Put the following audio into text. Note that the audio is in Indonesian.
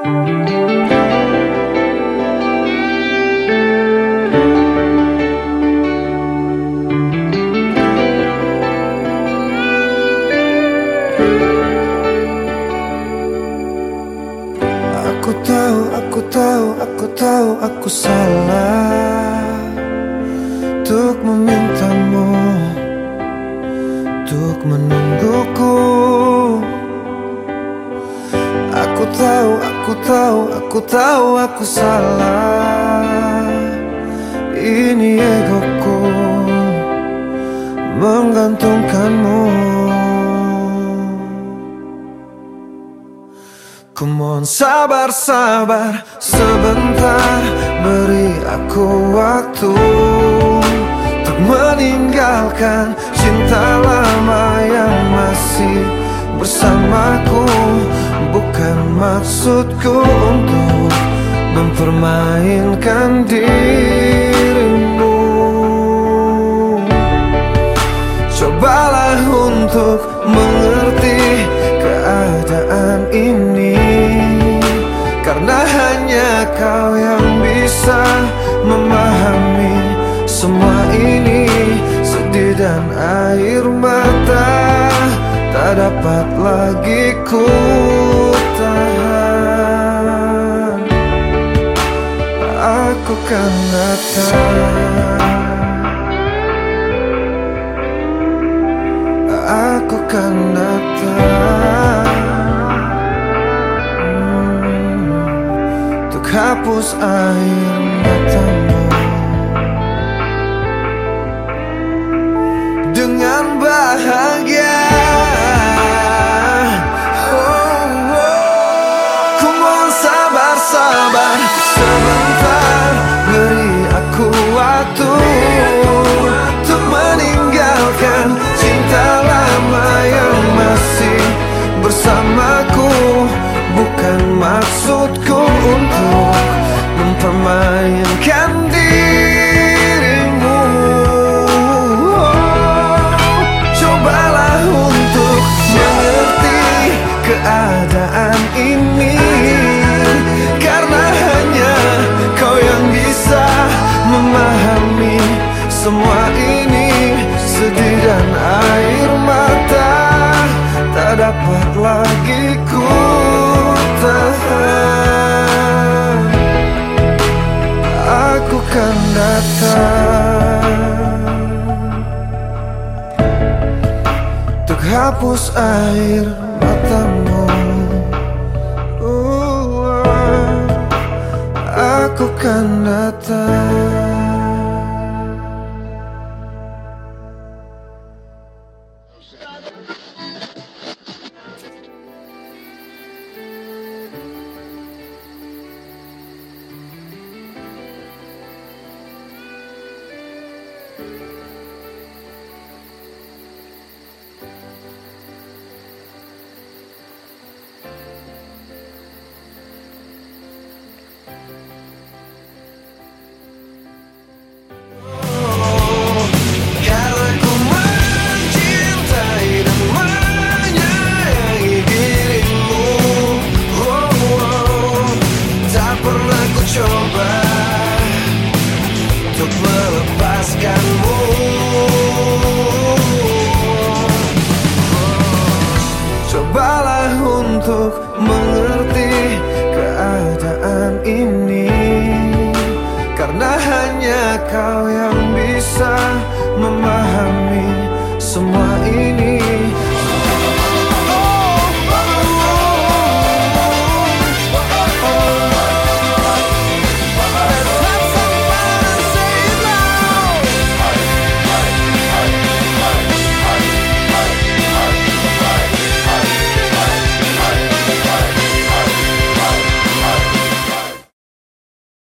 Aku tahu, aku tahu, aku tahu aku salah Untuk memintamu Untuk menungguku tahu, aku tahu, aku tahu aku salah. Ini egoku Menggantungkanmu. Ku mohon sabar, sabar sebentar Beri aku waktu Untuk meninggalkan cinta lama yang masih bersamaku Bukan maksudku untuk mempermainkan dirimu. Cobalah untuk mengerti keadaan ini. Karena hanya kau yang bisa memahami semua ini. Sedih dan air mata tak dapat lagi ku Aku kan datang Aku kan datang Hmm, Untuk hapus air matamu semua ini Sedih dan air mata tak dapat lagi ku tahan. Aku kan datang Untuk hapus air matamu. Uh, Aku kan datang Untuk keadaan